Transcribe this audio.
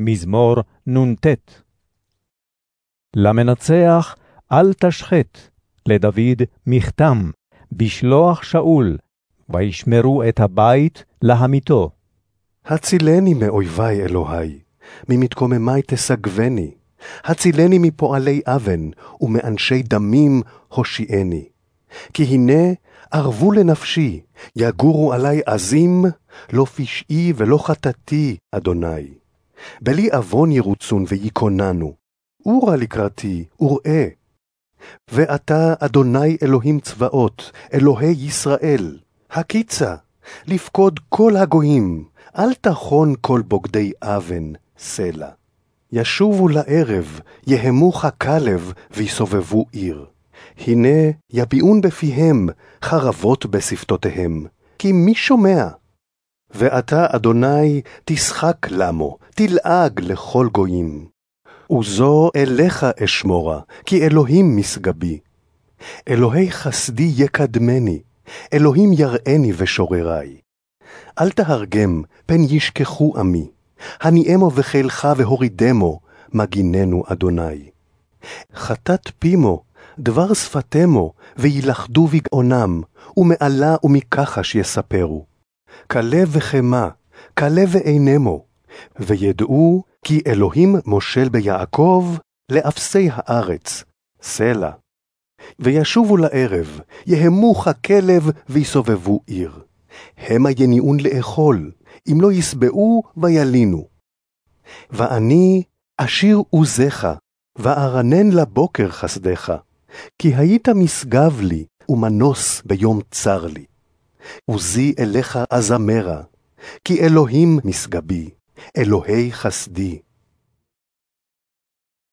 מזמור נ"ט. למנצח אל תשחט, לדוד מכתם, בשלוח שאול, וישמרו את הבית להמיתו. הצילני מאויבי אלוהי, ממתקוממי תסגבני. הצילני מפועלי אבן, ומאנשי דמים הושיעני. כי הנה ערבו לנפשי, יגורו עלי עזים, לא פשעי ולא חטאתי, אדוני. בלי עוון ירוצון ויכוננו, אורה לקראתי, וראה. ואתה, אדוני אלוהים צבאות, אלוהי ישראל, הקיצה, לפקוד כל הגויים, אל תחון כל בוגדי אבן, סלע. ישובו לערב, יהמוך כלב, ויסובבו עיר. הנה יביעון בפיהם, חרבות בשפתותיהם, כי מי שומע? ואתה, אדוני, תשחק למו, תלעג לכל גויים. וזו אליך אשמורה, כי אלוהים משגבי. אלוהי חסדי יקדמני, אלוהים יראני ושוררי. אל תהרגם, פן ישכחו עמי. הניאמו בחילך והורידמו, מגיננו אדוני. חטאת פימו, דבר שפתמו, וילכדו בגאונם, ומעלה ומכחש יספרו. כלה וחמה, כלה ואינמו, וידעו כי אלוהים מושל ביעקב לאפסי הארץ, סלע. וישובו לערב, יהמוך כלב ויסובבו עיר. המה יניעון לאכול, אם לא ישבעו וילינו. ואני אשיר עוזך, וארנן לבוקר חסדך, כי היית משגב לי ומנוס ביום צר לי. עוזי אליך אזמרה, כי אלוהים משגבי, אלוהי חסדי.